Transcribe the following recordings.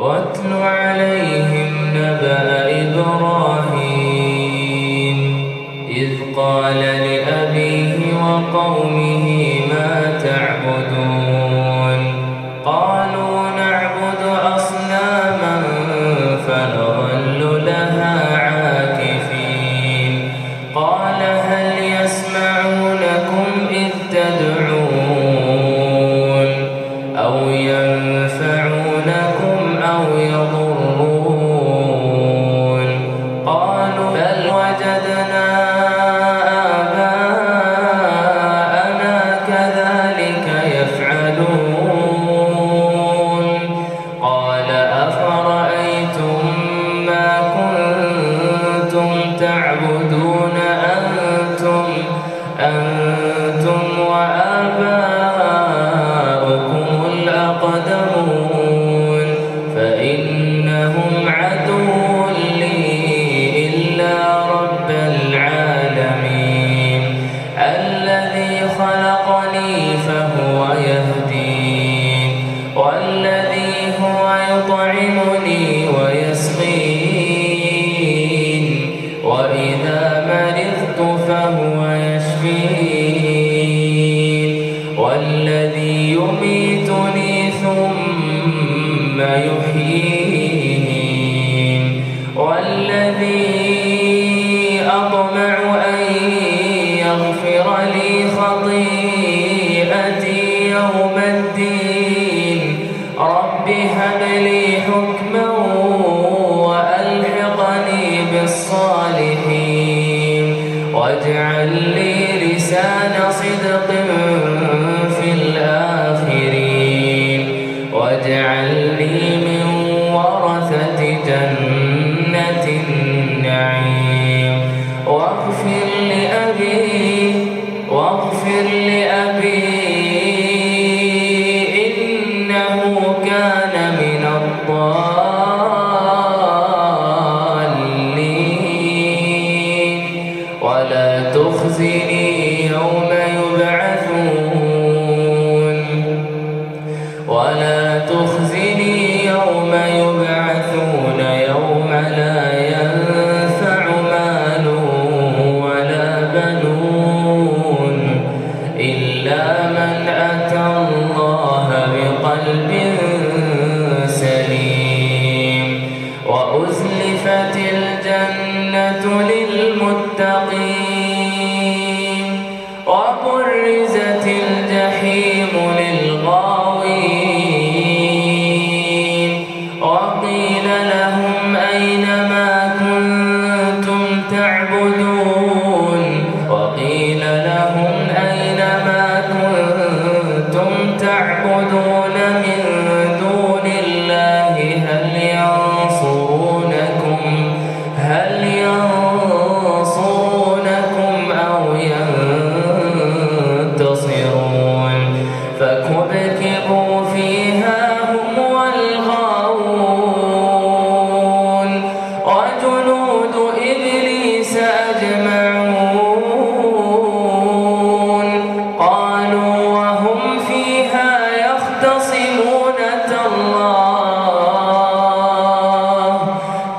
واتل عليه يطعمني ولا صدق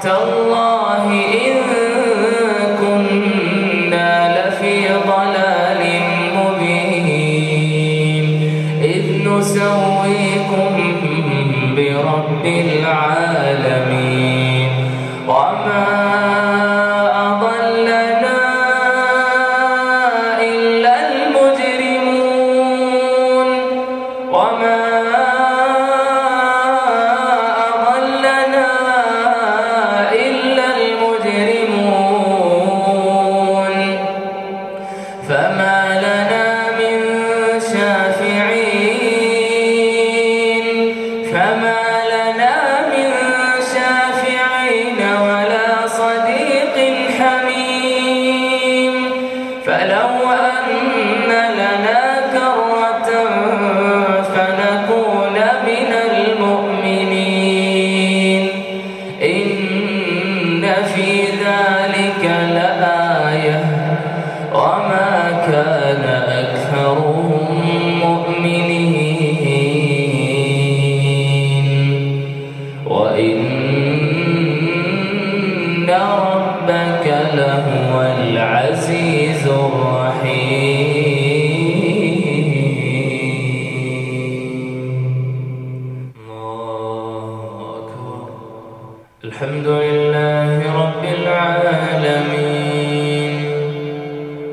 정말 فما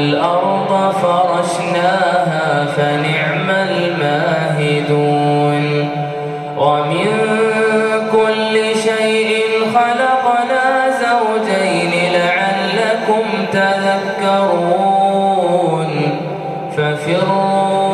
والأرض فرشناها فنعم الماهدون. ومن كل شيء خلقنا زوجين لعلكم تذكرون. ففروا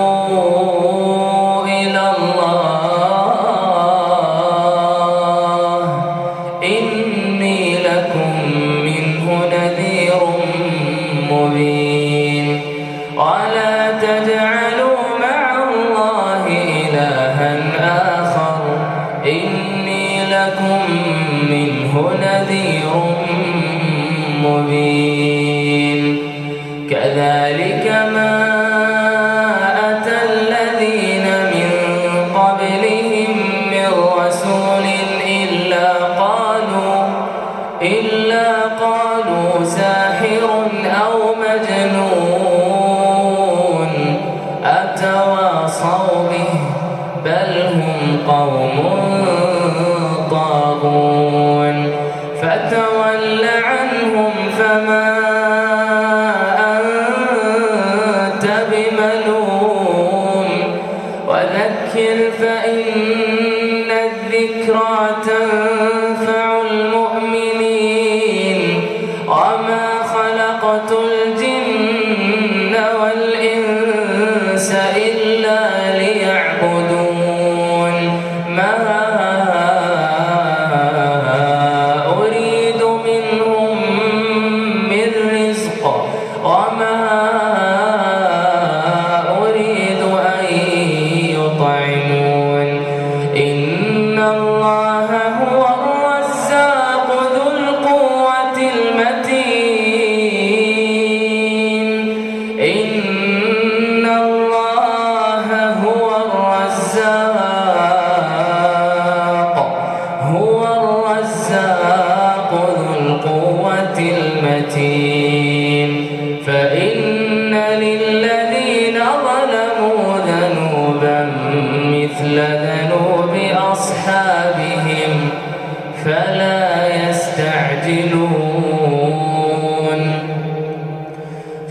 آخر. إني لكم منه نذير مبين. كذلك ما أتى الذين من قبلهم من رسول إلا قالوا إلا قالوا سابقا فما أنت بملوم وذكر فإن الذكرى تنفع المؤمنين وما خلقت الجن والإنس إلا الله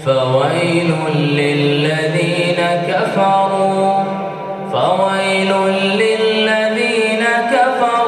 فويل للذين كفروا فويل للذين كفروا